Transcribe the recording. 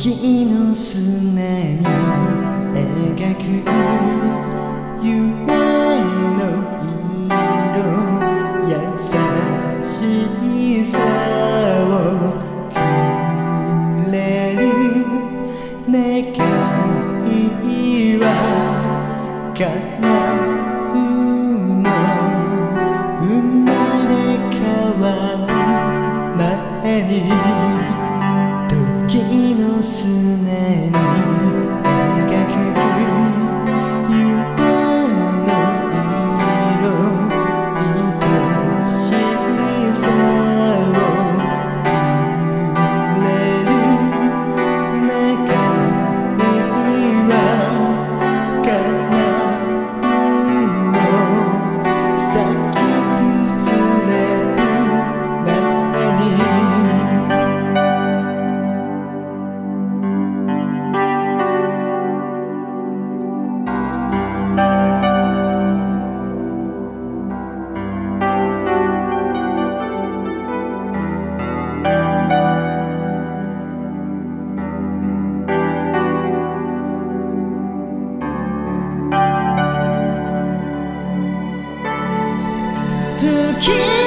雪の砂に描く夢の。色優しさをくれる願いは叶うの。生まれ変わる前に keep